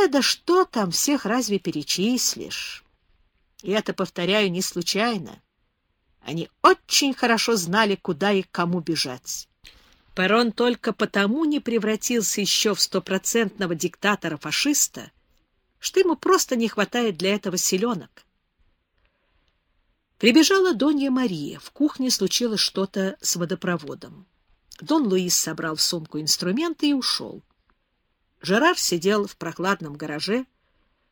Э, да что там, всех разве перечислишь? И это, повторяю, не случайно. Они очень хорошо знали, куда и кому бежать. Перрон только потому не превратился еще в стопроцентного диктатора-фашиста, что ему просто не хватает для этого селенок. Прибежала Донья Мария. В кухне случилось что-то с водопроводом. Дон Луис собрал в сумку инструменты и ушел. Жерар сидел в прохладном гараже,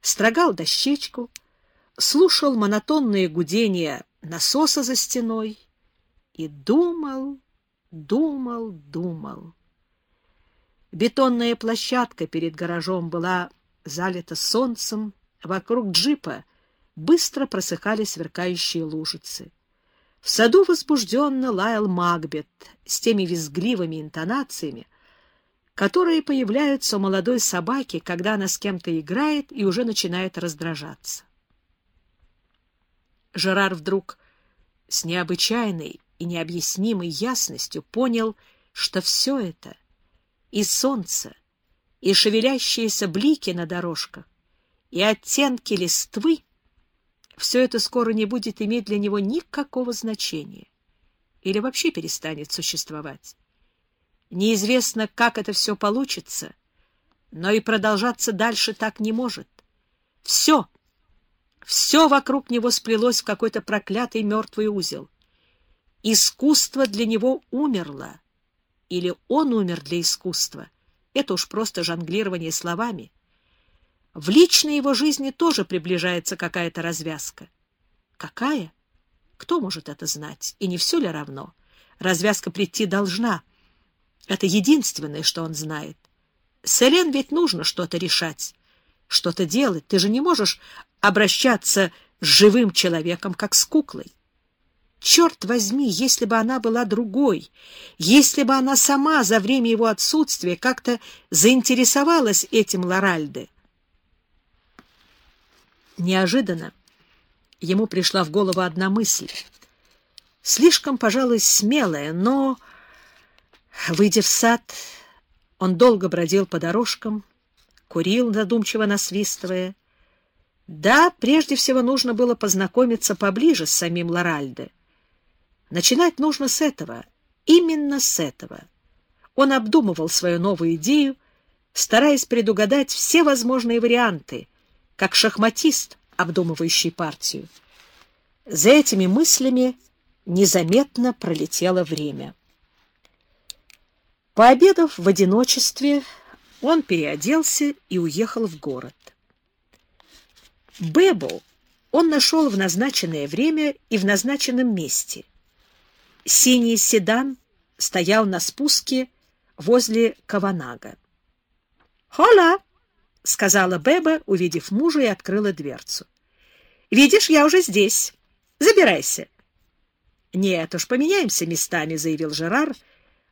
строгал дощечку, слушал монотонные гудения насоса за стеной и думал, думал, думал. Бетонная площадка перед гаражом была залита солнцем, вокруг джипа быстро просыхали сверкающие лужицы. В саду возбужденно лаял Макбет с теми визгливыми интонациями, которые появляются у молодой собаки, когда она с кем-то играет и уже начинает раздражаться. Жерар вдруг с необычайной и необъяснимой ясностью понял, что все это — и солнце, и шевелящиеся блики на дорожках, и оттенки листвы — все это скоро не будет иметь для него никакого значения или вообще перестанет существовать. Неизвестно, как это все получится, но и продолжаться дальше так не может. Все, все вокруг него сплелось в какой-то проклятый мертвый узел. Искусство для него умерло. Или он умер для искусства. Это уж просто жонглирование словами. В личной его жизни тоже приближается какая-то развязка. Какая? Кто может это знать? И не все ли равно? Развязка прийти должна — это единственное, что он знает. Селен ведь нужно что-то решать, что-то делать. Ты же не можешь обращаться с живым человеком, как с куклой. Черт возьми, если бы она была другой, если бы она сама за время его отсутствия как-то заинтересовалась этим Лоральде. Неожиданно ему пришла в голову одна мысль. Слишком, пожалуй, смелая, но Выйдя в сад, он долго бродил по дорожкам, курил, задумчиво насвистывая. Да, прежде всего нужно было познакомиться поближе с самим Лоральде. Начинать нужно с этого, именно с этого. Он обдумывал свою новую идею, стараясь предугадать все возможные варианты, как шахматист, обдумывающий партию. За этими мыслями незаметно пролетело время. Пообедав в одиночестве, он переоделся и уехал в город. Бебу он нашел в назначенное время и в назначенном месте. Синий седан стоял на спуске возле Каванага. «Хола!» — сказала Беба, увидев мужа, и открыла дверцу. «Видишь, я уже здесь. Забирайся». «Нет уж, поменяемся местами», — заявил Жерар, —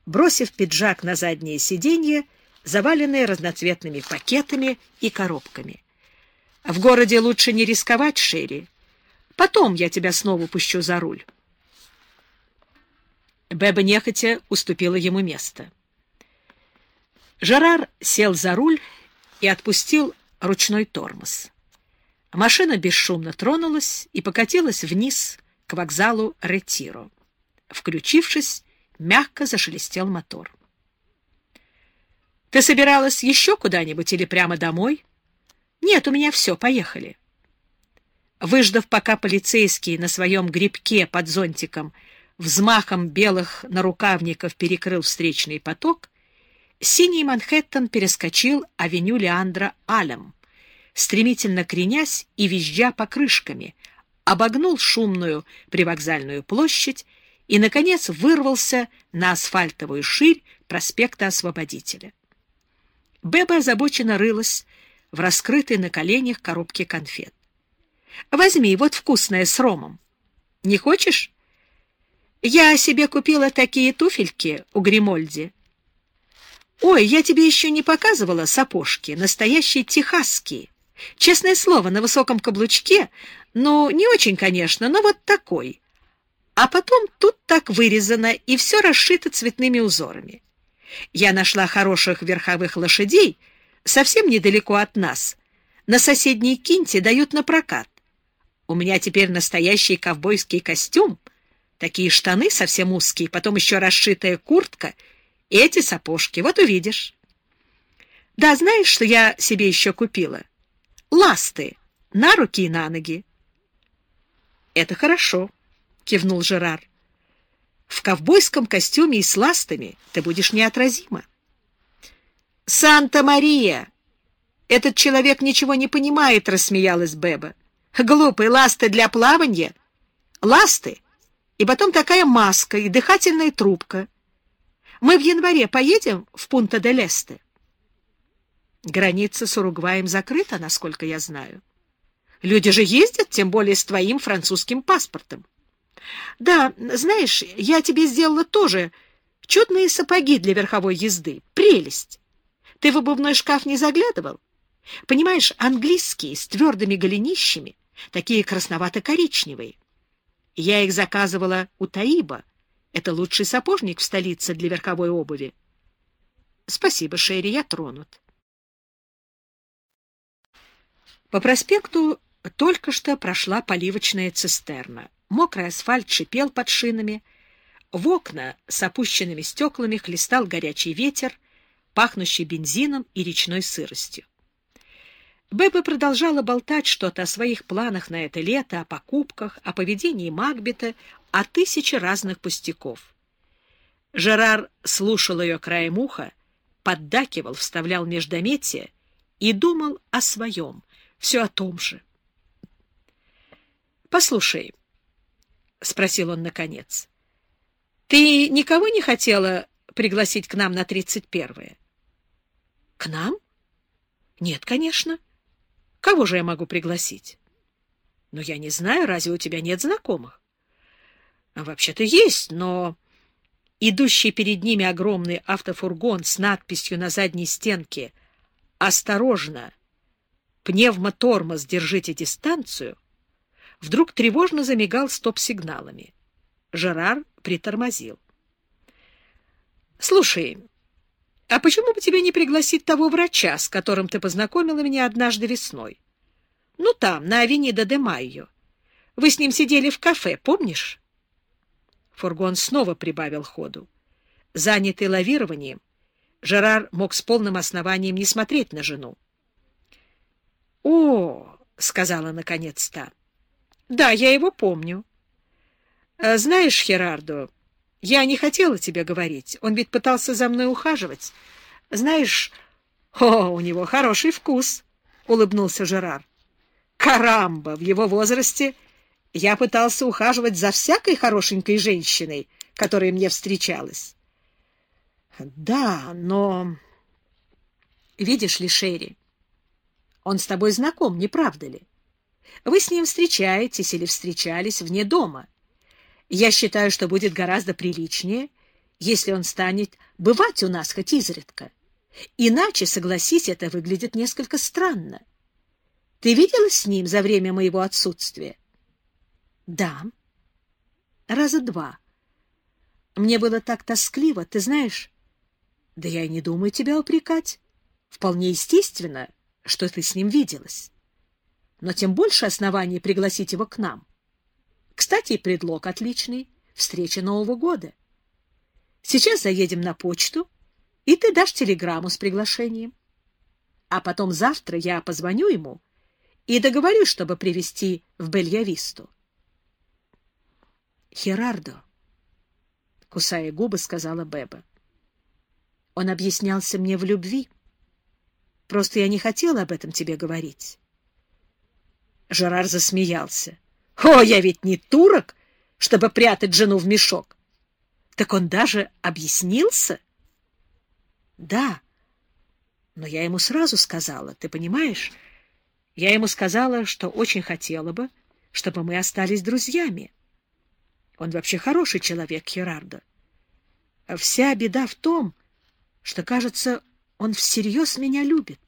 бросив пиджак на заднее сиденье, заваленное разноцветными пакетами и коробками. «В городе лучше не рисковать, Шерри. Потом я тебя снова пущу за руль». Беба нехотя уступила ему место. Жерар сел за руль и отпустил ручной тормоз. Машина бесшумно тронулась и покатилась вниз к вокзалу Ретиро. Включившись, Мягко зашелестел мотор. «Ты собиралась еще куда-нибудь или прямо домой?» «Нет, у меня все, поехали». Выждав, пока полицейский на своем грибке под зонтиком взмахом белых нарукавников перекрыл встречный поток, синий Манхэттен перескочил авеню Леандра Алем, стремительно кренясь и визжа покрышками, обогнул шумную привокзальную площадь и, наконец, вырвался на асфальтовую ширь проспекта Освободителя. Беба озабоченно рылась в раскрытой на коленях коробке конфет. — Возьми, вот вкусная с ромом. — Не хочешь? — Я себе купила такие туфельки у Гримольди. — Ой, я тебе еще не показывала сапожки, настоящие техасские. Честное слово, на высоком каблучке, ну, не очень, конечно, но вот такой — а потом тут так вырезано, и все расшито цветными узорами. Я нашла хороших верховых лошадей совсем недалеко от нас — на соседней кинте дают на прокат. У меня теперь настоящий ковбойский костюм, такие штаны совсем узкие, потом еще расшитая куртка и эти сапожки. Вот увидишь. Да, знаешь, что я себе еще купила? Ласты на руки и на ноги. Это хорошо, кивнул Жерар. В ковбойском костюме и с ластами ты будешь неотразима. Санта-Мария! Этот человек ничего не понимает, рассмеялась Беба. Глупые ласты для плавания. Ласты. И потом такая маска и дыхательная трубка. Мы в январе поедем в Пунта-де-Лесте. Граница с Уругваем закрыта, насколько я знаю. Люди же ездят, тем более с твоим французским паспортом. Да, знаешь, я тебе сделала тоже чудные сапоги для верховой езды. Прелесть! Ты в обувной шкаф не заглядывал? Понимаешь, английские, с твердыми голенищами, такие красновато-коричневые. Я их заказывала у Таиба. Это лучший сапожник в столице для верховой обуви. Спасибо, Шерри, я тронут. По проспекту только что прошла поливочная цистерна. Мокрый асфальт шипел под шинами. В окна с опущенными стеклами хлестал горячий ветер, пахнущий бензином и речной сыростью. Бэбе продолжала болтать что-то о своих планах на это лето, о покупках, о поведении Макбета, о тысяче разных пустяков. Жерар слушал ее краем уха, поддакивал, вставлял междометия и думал о своем, все о том же. — Послушай, — спросил он наконец, — ты никого не хотела пригласить к нам на тридцать первое? — К нам? — Нет, конечно. Кого же я могу пригласить? — Ну, я не знаю, разве у тебя нет знакомых? А — Вообще-то есть, но... Идущий перед ними огромный автофургон с надписью на задней стенке «Осторожно! Пневмотормоз, держите дистанцию!» Вдруг тревожно замигал стоп-сигналами. Жерар притормозил. — Слушай, а почему бы тебе не пригласить того врача, с которым ты познакомила меня однажды весной? Ну, там, на Авенида де Майо. Вы с ним сидели в кафе, помнишь? Фургон снова прибавил ходу. Занятый лавированием, Жерар мог с полным основанием не смотреть на жену. — О, — сказала наконец та, да, я его помню. А, знаешь, Херардо, я не хотела тебе говорить. Он ведь пытался за мной ухаживать. Знаешь, о, у него хороший вкус, — улыбнулся Жерар. Карамба, в его возрасте я пытался ухаживать за всякой хорошенькой женщиной, которая мне встречалась. Да, но... Видишь ли, Шерри, он с тобой знаком, не правда ли? Вы с ним встречаетесь или встречались вне дома. Я считаю, что будет гораздо приличнее, если он станет бывать у нас хоть изредка. Иначе, согласись, это выглядит несколько странно. Ты виделась с ним за время моего отсутствия? Да. Раза два. Мне было так тоскливо, ты знаешь. Да я и не думаю тебя упрекать. Вполне естественно, что ты с ним виделась но тем больше оснований пригласить его к нам. Кстати, предлог отличный — встреча Нового года. Сейчас заедем на почту, и ты дашь телеграмму с приглашением. А потом завтра я позвоню ему и договорюсь, чтобы привезти в Бельявисту. Херардо, кусая губы, сказала Беба. Он объяснялся мне в любви. Просто я не хотела об этом тебе говорить. Жерар засмеялся. — О, я ведь не турок, чтобы прятать жену в мешок. Так он даже объяснился? — Да. Но я ему сразу сказала, ты понимаешь? Я ему сказала, что очень хотела бы, чтобы мы остались друзьями. Он вообще хороший человек, Херардо. Вся беда в том, что, кажется, он всерьез меня любит.